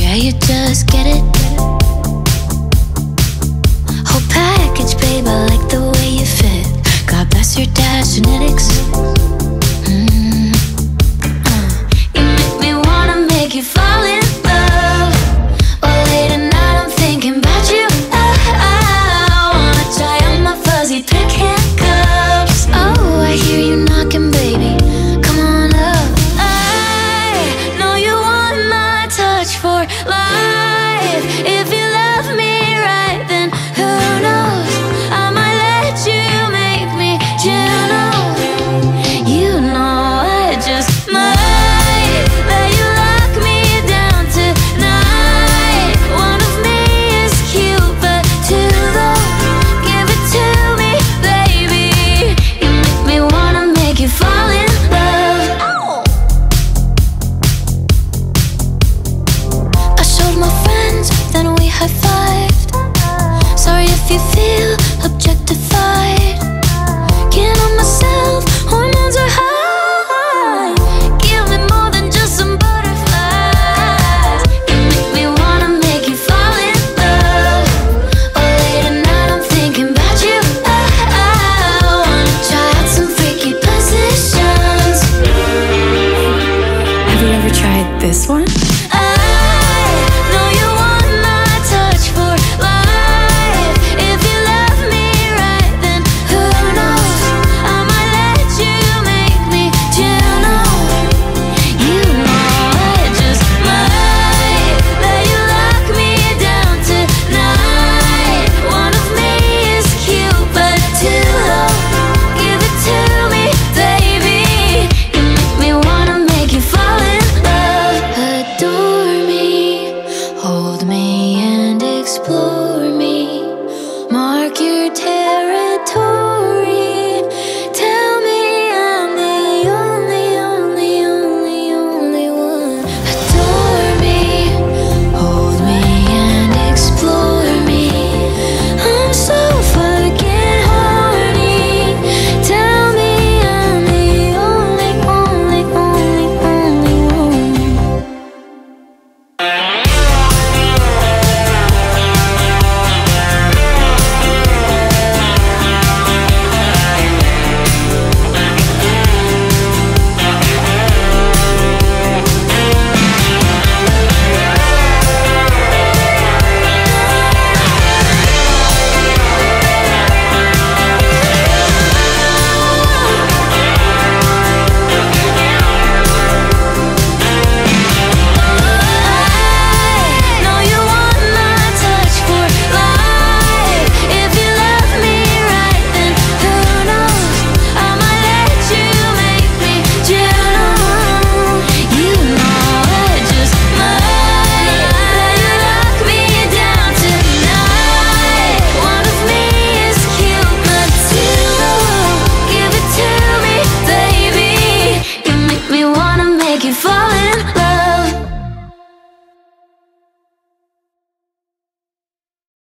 yeah, you just get it. Whole package, babe, I like the way you fit. God bless your dad, genetics. feel objectified. Myself, hormones are high. Give me more than just some butterflies. Make me wanna make you fall in love. Or late at night, I'm thinking about you. I wanna try out some freaky positions. Have you ever tried this one?